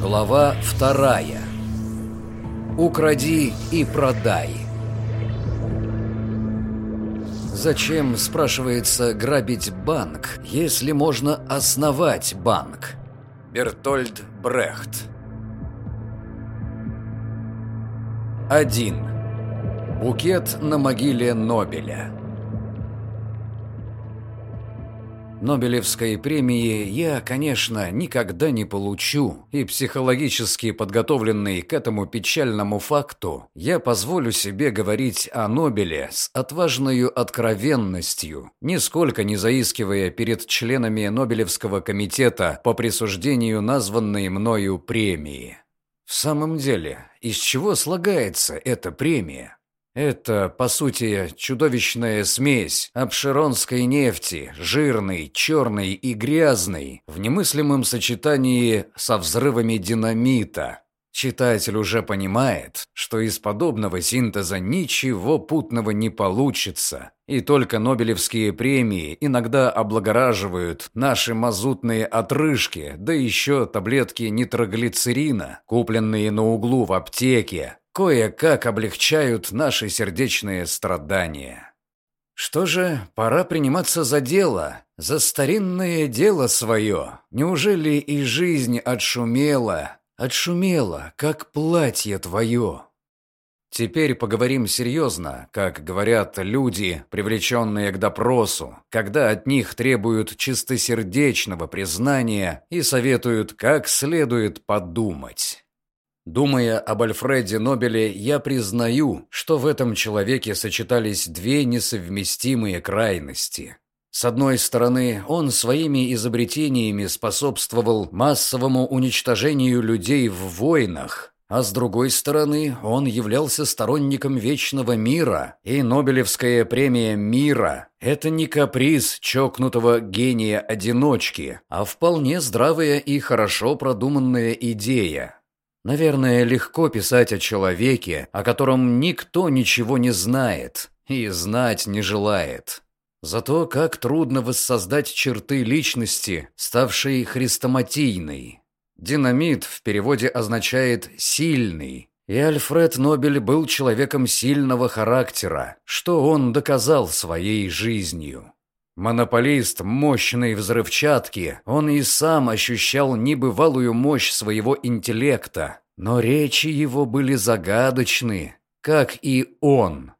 Глава вторая. Укради и продай. Зачем, спрашивается, грабить банк, если можно основать банк? Бертольд Брехт. 1. Букет на могиле Нобеля. Нобелевской премии я, конечно, никогда не получу, и психологически подготовленный к этому печальному факту, я позволю себе говорить о Нобеле с отважной откровенностью, нисколько не заискивая перед членами Нобелевского комитета по присуждению названной мною премии. В самом деле, из чего слагается эта премия? Это, по сути, чудовищная смесь обширонской нефти, жирной, черной и грязной, в немыслимом сочетании со взрывами динамита. Читатель уже понимает, что из подобного синтеза ничего путного не получится, и только Нобелевские премии иногда облагораживают наши мазутные отрыжки, да еще таблетки нитроглицерина, купленные на углу в аптеке, кое-как облегчают наши сердечные страдания. Что же, пора приниматься за дело, за старинное дело свое. Неужели и жизнь отшумела, отшумела, как платье твое? Теперь поговорим серьезно, как говорят люди, привлеченные к допросу, когда от них требуют чистосердечного признания и советуют, как следует подумать. Думая об Альфреде Нобеле, я признаю, что в этом человеке сочетались две несовместимые крайности. С одной стороны, он своими изобретениями способствовал массовому уничтожению людей в войнах, а с другой стороны, он являлся сторонником вечного мира, и Нобелевская премия мира – это не каприз чокнутого гения-одиночки, а вполне здравая и хорошо продуманная идея. Наверное, легко писать о человеке, о котором никто ничего не знает и знать не желает. Зато как трудно воссоздать черты личности, ставшей хрестоматийной. Динамит в переводе означает «сильный», и Альфред Нобель был человеком сильного характера, что он доказал своей жизнью. Монополист мощной взрывчатки, он и сам ощущал небывалую мощь своего интеллекта, но речи его были загадочны, как и он.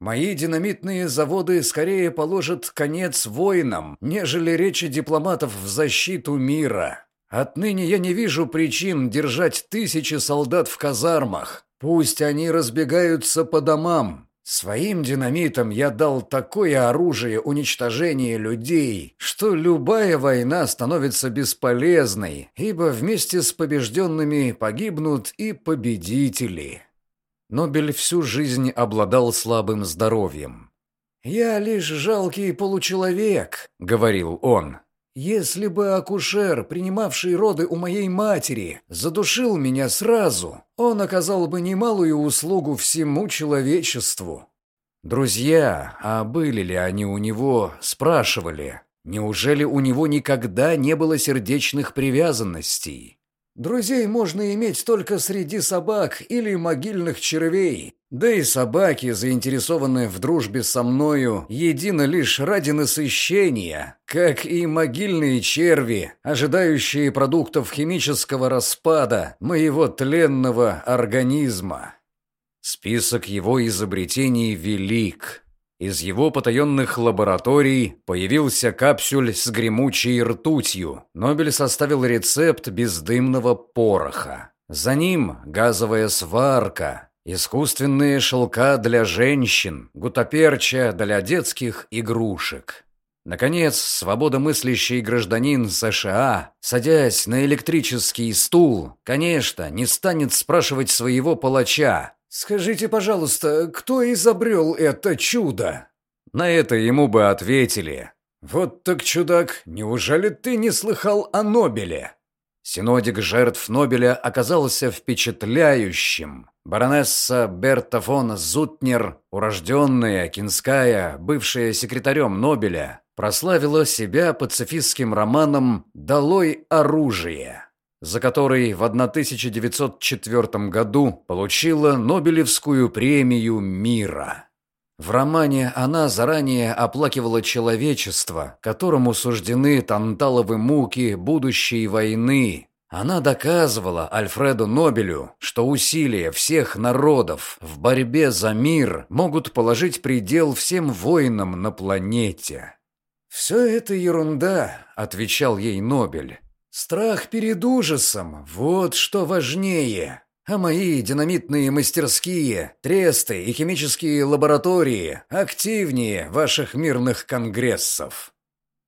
Мои динамитные заводы скорее положат конец войнам, нежели речи дипломатов в защиту мира. Отныне я не вижу причин держать тысячи солдат в казармах. Пусть они разбегаются по домам. Своим динамитом я дал такое оружие уничтожения людей, что любая война становится бесполезной, ибо вместе с побежденными погибнут и победители. Нобель всю жизнь обладал слабым здоровьем. «Я лишь жалкий получеловек», — говорил он. Если бы акушер, принимавший роды у моей матери, задушил меня сразу, он оказал бы немалую услугу всему человечеству. Друзья, а были ли они у него, спрашивали, неужели у него никогда не было сердечных привязанностей? Друзей можно иметь только среди собак или могильных червей. Да и собаки, заинтересованные в дружбе со мною, едины лишь ради насыщения, как и могильные черви, ожидающие продуктов химического распада моего тленного организма. Список его изобретений велик. Из его потаенных лабораторий появился капсюль с гремучей ртутью. Нобель составил рецепт бездымного пороха. За ним газовая сварка, искусственные шелка для женщин, гутаперча для детских игрушек. Наконец, свободомыслящий гражданин США, садясь на электрический стул, конечно, не станет спрашивать своего палача, «Скажите, пожалуйста, кто изобрел это чудо?» На это ему бы ответили. «Вот так, чудак, неужели ты не слыхал о Нобеле?» Синодик жертв Нобеля оказался впечатляющим. Баронесса Берта фон Зутнер, урожденная Кинская, бывшая секретарем Нобеля, прославила себя пацифистским романом «Долой оружие», за который в 1904 году получила Нобелевскую премию мира. В романе она заранее оплакивала человечество, которому суждены танталовы муки будущей войны, она доказывала Альфреду Нобелю, что усилия всех народов в борьбе за мир могут положить предел всем войнам на планете. «Все это ерунда», — отвечал ей Нобель. «Страх перед ужасом — вот что важнее. А мои динамитные мастерские, тресты и химические лаборатории активнее ваших мирных конгрессов».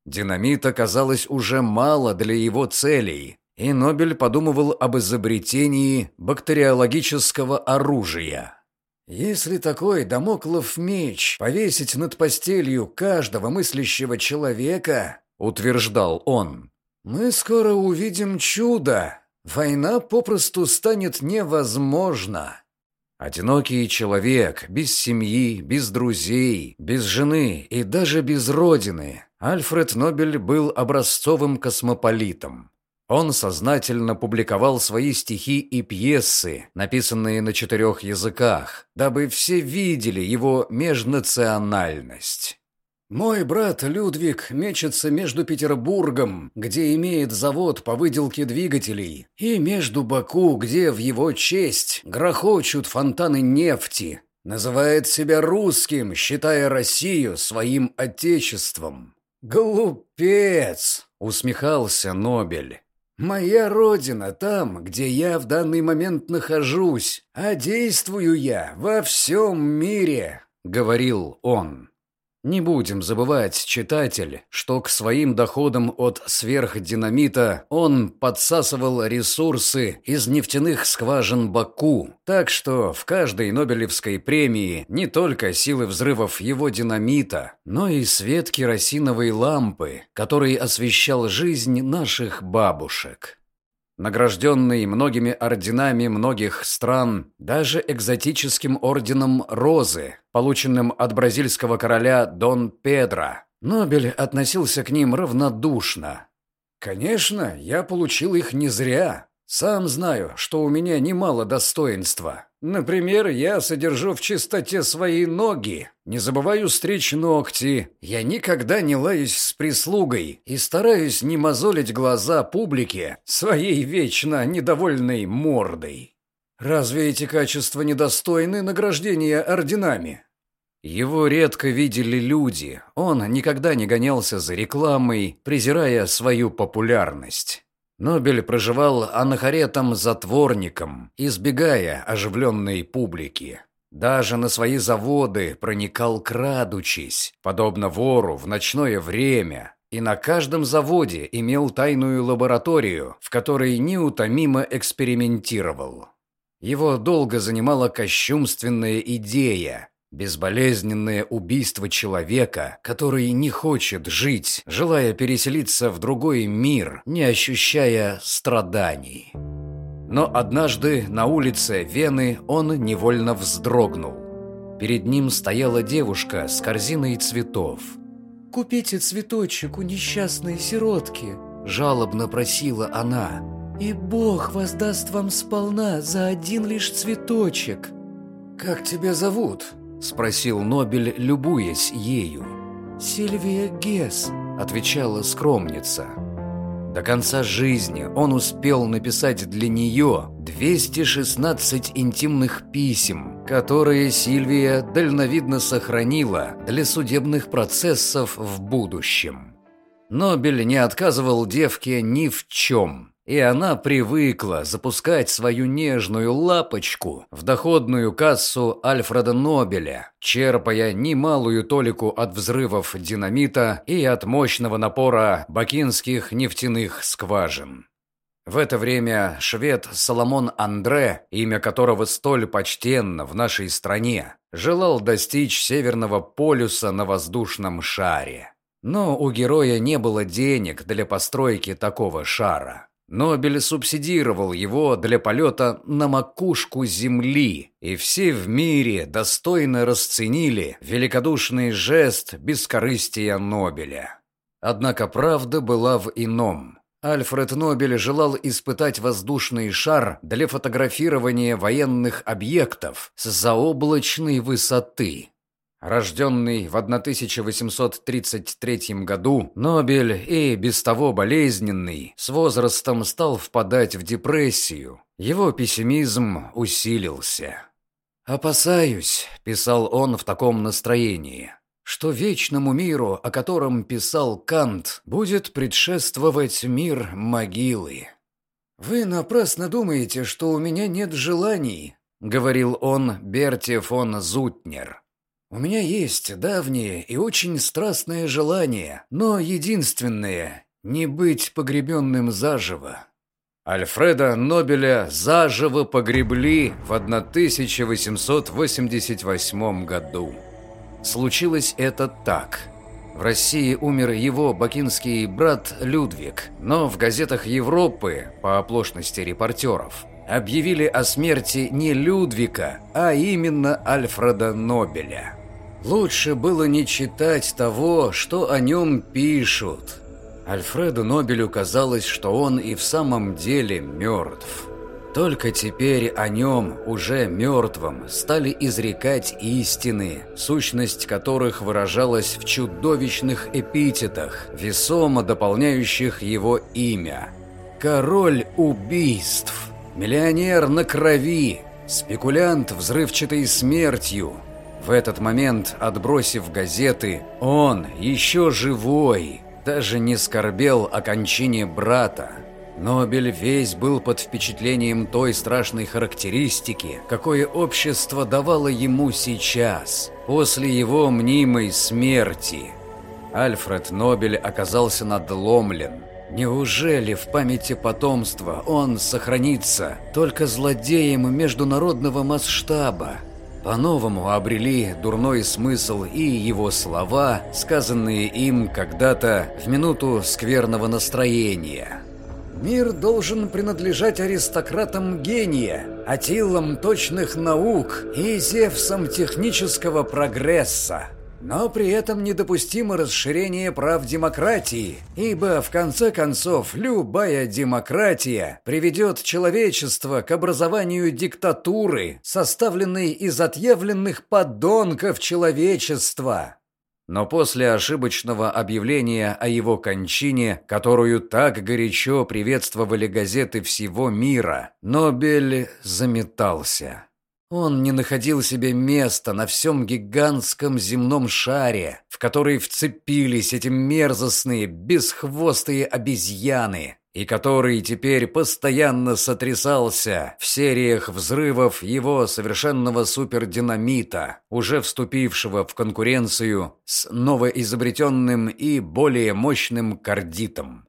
Динамит оказалось уже мало для его целей, и Нобель подумывал об изобретении бактериологического оружия. Если такой домоклов меч повесить над постелью каждого мыслящего человека, утверждал он, мы скоро увидим чудо. Война попросту станет невозможна. Одинокий человек, без семьи, без друзей, без жены и даже без родины, Альфред Нобель был образцовым космополитом. Он сознательно публиковал свои стихи и пьесы, написанные на четырех языках, дабы все видели его межнациональность. «Мой брат Людвиг мечется между Петербургом, где имеет завод по выделке двигателей, и между Баку, где в его честь грохочут фонтаны нефти. Называет себя русским, считая Россию своим отечеством». «Глупец!» — усмехался Нобель. Моя родина там, где я в данный момент нахожусь, а действую я во всем мире», — говорил он. Не будем забывать, читатель, что к своим доходам от сверхдинамита он подсасывал ресурсы из нефтяных скважин Баку, так что в каждой Нобелевской премии не только силы взрывов его динамита, но и свет керосиновой лампы, который освещал жизнь наших бабушек. Награжденный многими орденами многих стран, даже экзотическим орденом Розы, полученным от бразильского короля Дон Педро, Нобель относился к ним равнодушно. «Конечно, я получил их не зря. Сам знаю, что у меня немало достоинства. Например, я содержу в чистоте свои ноги, не забываю стричь ногти, я никогда не лаюсь с прислугой и стараюсь не мозолить глаза публике своей вечно недовольной мордой. Разве эти качества недостойны награждения орденами? Его редко видели люди, он никогда не гонялся за рекламой, презирая свою популярность. Нобель проживал анахаретом-затворником, избегая оживленной публики. Даже на свои заводы проникал крадучись, подобно вору в ночное время, и на каждом заводе имел тайную лабораторию, в которой неутомимо экспериментировал. Его долго занимала кощунственная идея Безболезненное убийство человека, который не хочет жить, желая переселиться в другой мир, не ощущая страданий. Но однажды на улице Вены он невольно вздрогнул. Перед ним стояла девушка с корзиной цветов. «Купите цветочек у несчастной сиротки», – жалобно просила она. «И Бог воздаст вам сполна за один лишь цветочек». «Как тебя зовут?» Спросил Нобель, любуясь ею. «Сильвия Гесс», — отвечала скромница. До конца жизни он успел написать для нее 216 интимных писем, которые Сильвия дальновидно сохранила для судебных процессов в будущем. Нобель не отказывал девке ни в чем, и она привыкла запускать свою нежную лапочку в доходную кассу Альфреда Нобеля, черпая немалую толику от взрывов динамита и от мощного напора бакинских нефтяных скважин. В это время швед Соломон Андре, имя которого столь почтенно в нашей стране, желал достичь Северного полюса на воздушном шаре. Но у героя не было денег для постройки такого шара. Нобель субсидировал его для полета на макушку Земли, и все в мире достойно расценили великодушный жест бескорыстия Нобеля. Однако правда была в ином. Альфред Нобель желал испытать воздушный шар для фотографирования военных объектов с заоблачной высоты. Рожденный в 1833 году, Нобель и без того болезненный, с возрастом стал впадать в депрессию. Его пессимизм усилился. «Опасаюсь», – писал он в таком настроении, что вечному миру, о котором писал Кант, будет предшествовать мир могилы. «Вы напрасно думаете, что у меня нет желаний», — говорил он Берте фон Зутнер. «У меня есть давнее и очень страстное желание, но единственное — не быть погребенным заживо». Альфреда Нобеля заживо погребли в 1888 году. Случилось это так. В России умер его бакинский брат Людвиг, но в газетах Европы, по оплошности репортеров, объявили о смерти не Людвига, а именно Альфреда Нобеля. Лучше было не читать того, что о нем пишут. Альфреду Нобелю казалось, что он и в самом деле мертв. Только теперь о нем, уже мертвом, стали изрекать истины, сущность которых выражалась в чудовищных эпитетах, весомо дополняющих его имя. Король убийств, миллионер на крови, спекулянт взрывчатой смертью. В этот момент, отбросив газеты, он, еще живой, даже не скорбел о кончине брата, Нобель весь был под впечатлением той страшной характеристики, какое общество давало ему сейчас, после его мнимой смерти. Альфред Нобель оказался надломлен. Неужели в памяти потомства он сохранится только злодеем международного масштаба? По-новому обрели дурной смысл и его слова, сказанные им когда-то в минуту скверного настроения. Мир должен принадлежать аристократам гения, атилам точных наук и зевсам технического прогресса. Но при этом недопустимо расширение прав демократии, ибо в конце концов любая демократия приведет человечество к образованию диктатуры, составленной из отъявленных подонков человечества. Но после ошибочного объявления о его кончине, которую так горячо приветствовали газеты всего мира, Нобель заметался. Он не находил себе места на всем гигантском земном шаре, в который вцепились эти мерзостные, бесхвостые обезьяны, и который теперь постоянно сотрясался в сериях взрывов его совершенного супердинамита, уже вступившего в конкуренцию с новоизобретенным и более мощным кардитом.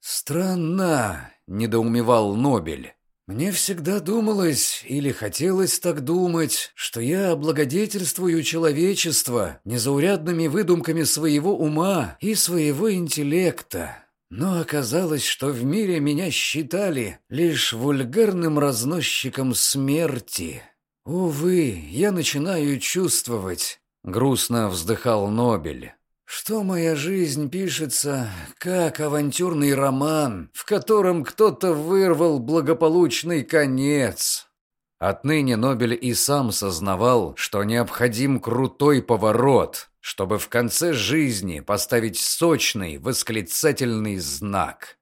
«Странно», – недоумевал Нобель. «Мне всегда думалось, или хотелось так думать, что я облагодетельствую человечество незаурядными выдумками своего ума и своего интеллекта». Но оказалось, что в мире меня считали лишь вульгарным разносчиком смерти. Увы, я начинаю чувствовать, грустно вздыхал Нобель, что моя жизнь пишется как авантюрный роман, в котором кто-то вырвал благополучный конец. Отныне Нобель и сам сознавал, что необходим крутой поворот, чтобы в конце жизни поставить сочный восклицательный знак.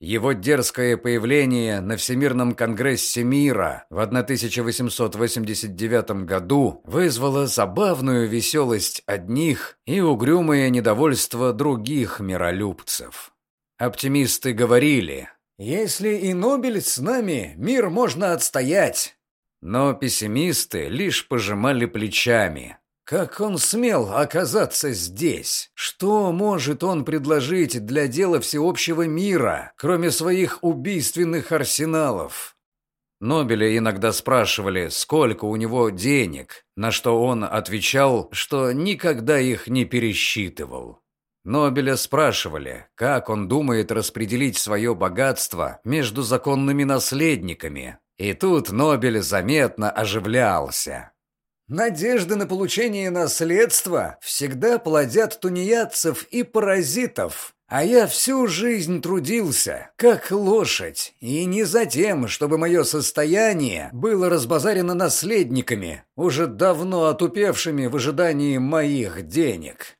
Его дерзкое появление на Всемирном конгрессе мира в 1889 году вызвало забавную веселость одних и угрюмое недовольство других миролюбцев. Оптимисты говорили, «Если и Нобель с нами, мир можно отстоять». Но пессимисты лишь пожимали плечами, как он смел оказаться здесь? Что может он предложить для дела всеобщего мира, кроме своих убийственных арсеналов? Нобеля иногда спрашивали, сколько у него денег, на что он отвечал, что никогда их не пересчитывал. Нобеля спрашивали, как он думает распределить свое богатство между законными наследниками. И тут Нобель заметно оживлялся. Надежды на получение наследства всегда плодят тунеядцев и паразитов. А я всю жизнь трудился, как лошадь, и не за тем, чтобы мое состояние было разбазарено наследниками, уже давно отупевшими в ожидании моих денег.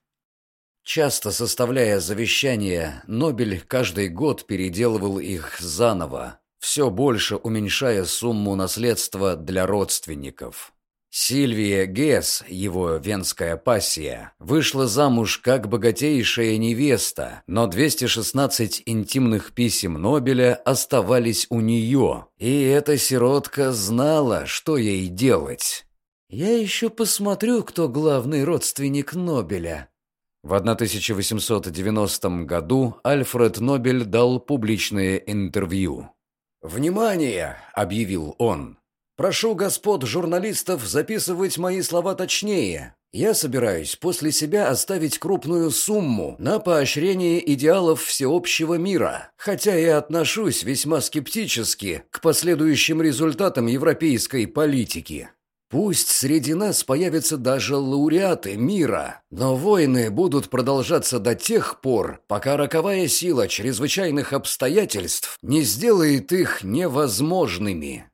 Часто составляя завещания, Нобель каждый год переделывал их заново, все больше уменьшая сумму наследства для родственников. Сильвия Гесс, его венская пассия, вышла замуж как богатейшая невеста, но 216 интимных писем Нобеля оставались у нее, и эта сиротка знала, что ей делать. «Я еще посмотрю, кто главный родственник Нобеля». В 1890 году Альфред Нобель дал публичное интервью. «Внимание!» – объявил он. Прошу господ журналистов записывать мои слова точнее. Я собираюсь после себя оставить крупную сумму на поощрение идеалов всеобщего мира, хотя и отношусь весьма скептически к последующим результатам европейской политики. Пусть среди нас появятся даже лауреаты мира, но войны будут продолжаться до тех пор, пока роковая сила чрезвычайных обстоятельств не сделает их невозможными.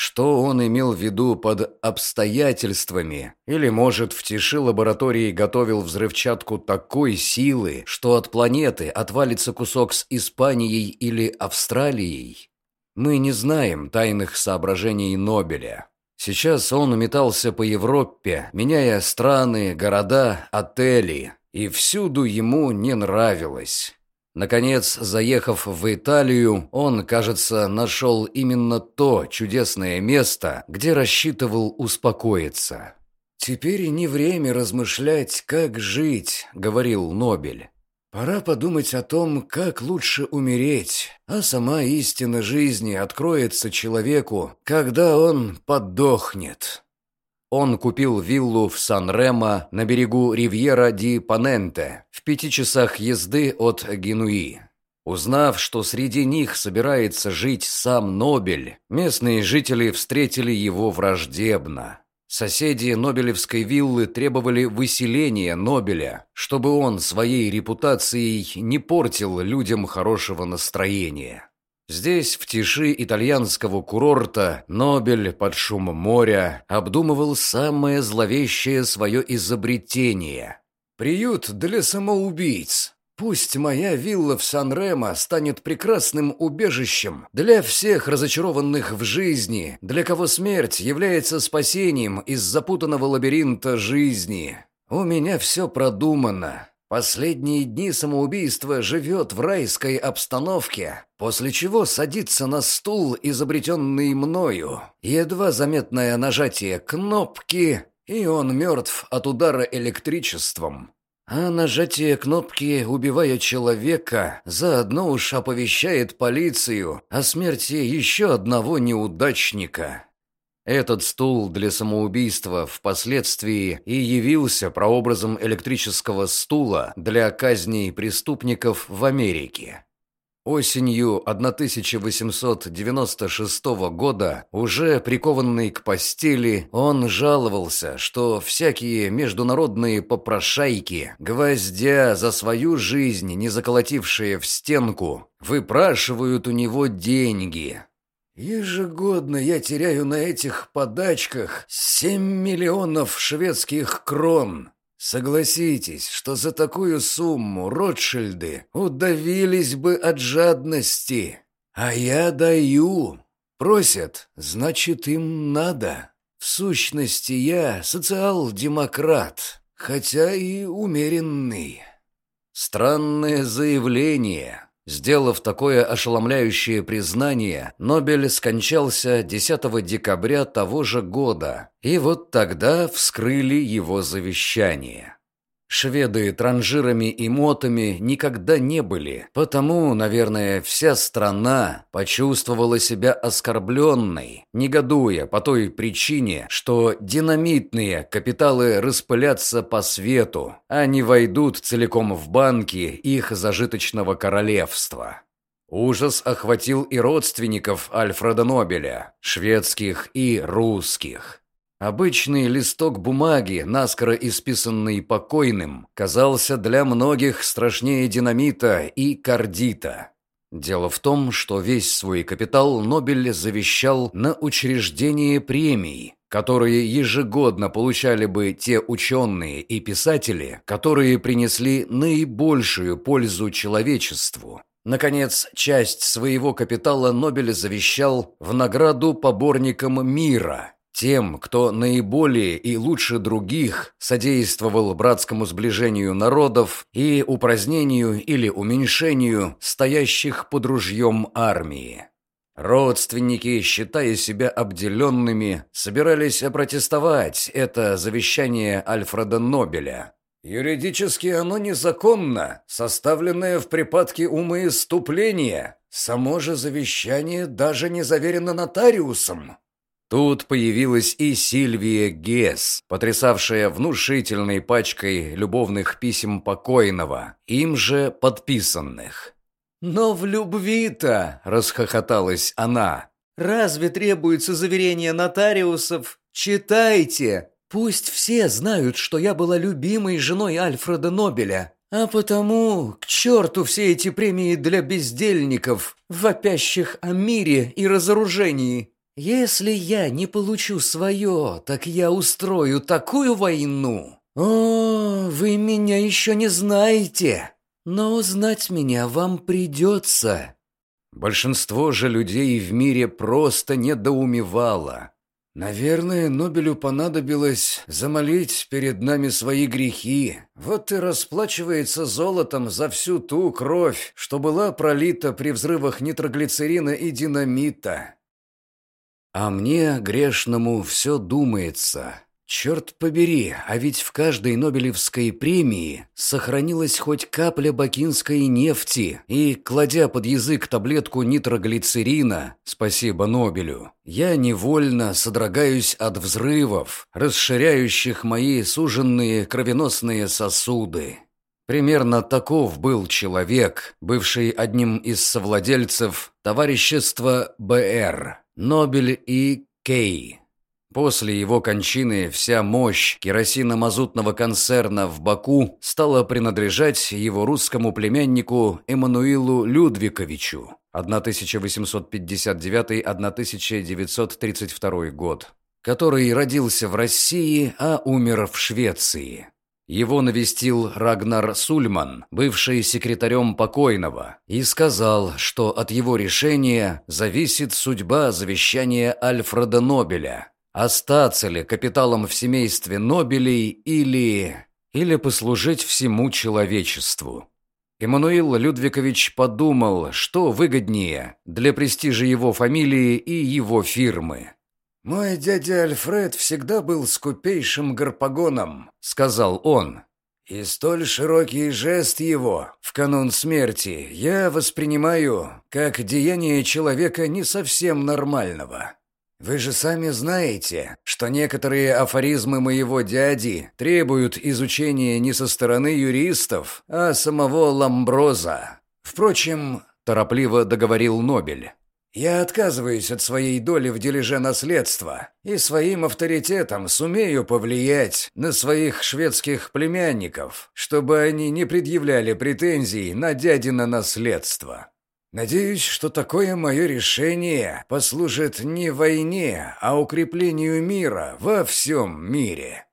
Что он имел в виду под обстоятельствами? Или, может, в тиши лаборатории готовил взрывчатку такой силы, что от планеты отвалится кусок с Испанией или Австралией? Мы не знаем тайных соображений Нобеля. Сейчас он метался по Европе, меняя страны, города, отели, и всюду ему не нравилось. Наконец, заехав в Италию, он, кажется, нашел именно то чудесное место, где рассчитывал успокоиться. «Теперь не время размышлять, как жить», — говорил Нобель. «Пора подумать о том, как лучше умереть, а сама истина жизни откроется человеку, когда он подохнет». Он купил виллу в Сан-Ремо на берегу Ривьера ди Паненте, в пяти часах езды от Генуи. Узнав, что среди них собирается жить сам Нобель, местные жители встретили его враждебно. Соседи Нобелевской виллы требовали выселения Нобеля, чтобы он своей репутацией не портил людям хорошего настроения. Здесь, в тиши итальянского курорта, Нобель под шум моря обдумывал самое зловещее свое изобретение. «Приют для самоубийц. Пусть моя вилла в Сан-Ремо станет прекрасным убежищем для всех разочарованных в жизни, для кого смерть является спасением из запутанного лабиринта жизни. У меня все продумано. Последние дни самоубийства живет в райской обстановке, после чего садится на стул, изобретенный мною. Едва заметное нажатие кнопки, и он мертв от удара электричеством. А нажатие кнопки, убивая человека, заодно уж оповещает полицию о смерти еще одного неудачника. Этот стул для самоубийства впоследствии и явился прообразом электрического стула для казней преступников в Америке. Осенью 1896 года, уже прикованный к постели, он жаловался, что всякие международные попрошайки, гвоздя за свою жизнь, не заколотившие в стенку, выпрашивают у него деньги, Ежегодно я теряю на этих подачках 7 миллионов шведских крон. Согласитесь, что за такую сумму Ротшильды удавились бы от жадности. А я даю. Просят, значит, им надо. В сущности, я социал-демократ, хотя и умеренный. Странное заявление. Сделав такое ошеломляющее признание, Нобель скончался 10 декабря того же года, и вот тогда вскрыли его завещание. Шведы транжирами и мотами никогда не были, потому, наверное, вся страна почувствовала себя оскорбленной, негодуя по той причине, что динамитные капиталы распылятся по свету, а не войдут целиком в банки их зажиточного королевства. Ужас охватил и родственников Альфреда Нобеля, шведских и русских. Обычный листок бумаги, наскоро исписанный покойным, казался для многих страшнее динамита и кардита. Дело в том, что весь свой капитал Нобель завещал на учреждение премий, которые ежегодно получали бы те ученые и писатели, которые принесли наибольшую пользу человечеству. Наконец, часть своего капитала Нобель завещал в награду поборникам мира – тем, кто наиболее и лучше других содействовал братскому сближению народов и упразднению или уменьшению стоящих под ружьем армии. Родственники, считая себя обделенными, собирались опротестовать это завещание Альфреда Нобеля. «Юридически оно незаконно, составленное в припадке умоиступления. Само же завещание даже не заверено нотариусом», Тут появилась и Сильвия Гес, потрясавшая внушительной пачкой любовных писем покойного, им же подписанных. «Но в любви-то!» – расхохоталась она. «Разве требуется заверение нотариусов? Читайте! Пусть все знают, что я была любимой женой Альфреда Нобеля, а потому к черту все эти премии для бездельников, вопящих о мире и разоружении!» Если я не получу свое, так я устрою такую войну. О, вы меня еще не знаете, но узнать меня вам придется. Большинство же людей в мире просто недоумевало. Наверное, Нобелю понадобилось замолить перед нами свои грехи. Вот и расплачивается золотом за всю ту кровь, что была пролита при взрывах нитроглицерина и динамита. А мне, грешному, все думается. Черт побери, а ведь в каждой Нобелевской премии сохранилась хоть капля бакинской нефти, и, кладя под язык таблетку нитроглицерина, спасибо Нобелю, я невольно содрогаюсь от взрывов, расширяющих мои суженные кровеносные сосуды. Примерно таков был человек, бывший одним из совладельцев товарищества БР. Нобель и Кей. После его кончины вся мощь керосино-мазутного концерна в Баку стала принадлежать его русскому племяннику Эммануилу Людвиковичу 1859-1932 год, который родился в России, а умер в Швеции. Его навестил Рагнар Сульман, бывший секретарем покойного, и сказал, что от его решения зависит судьба завещания Альфреда Нобеля. Остаться ли капиталом в семействе Нобелей или... или послужить всему человечеству. Эммануил Людвикович подумал, что выгоднее для престижа его фамилии и его фирмы. «Мой дядя Альфред всегда был скупейшим гарпагоном», — сказал он. «И столь широкий жест его в канун смерти я воспринимаю как деяние человека не совсем нормального. Вы же сами знаете, что некоторые афоризмы моего дяди требуют изучения не со стороны юристов, а самого Ламброза. Впрочем, торопливо договорил Нобель. Я отказываюсь от своей доли в дележе наследства и своим авторитетом сумею повлиять на своих шведских племянников, чтобы они не предъявляли претензий на дядино наследство. Надеюсь, что такое мое решение послужит не войне, а укреплению мира во всем мире.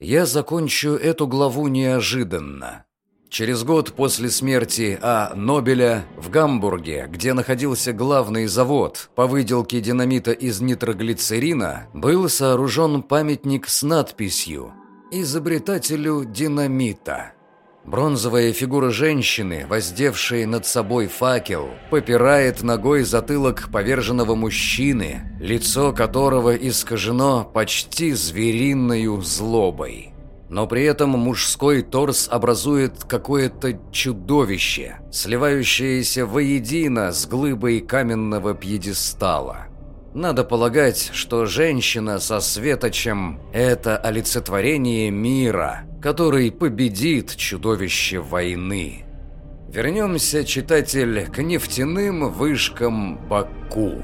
Я закончу эту главу неожиданно, Через год после смерти А. Нобеля в Гамбурге, где находился главный завод по выделке динамита из нитроглицерина, был сооружен памятник с надписью «Изобретателю динамита». Бронзовая фигура женщины, воздевшей над собой факел, попирает ногой затылок поверженного мужчины, лицо которого искажено почти звериной злобой. Но при этом мужской торс образует какое-то чудовище, сливающееся воедино с глыбой каменного пьедестала. Надо полагать, что женщина со светочем – это олицетворение мира, который победит чудовище войны. Вернемся, читатель, к нефтяным вышкам Баку.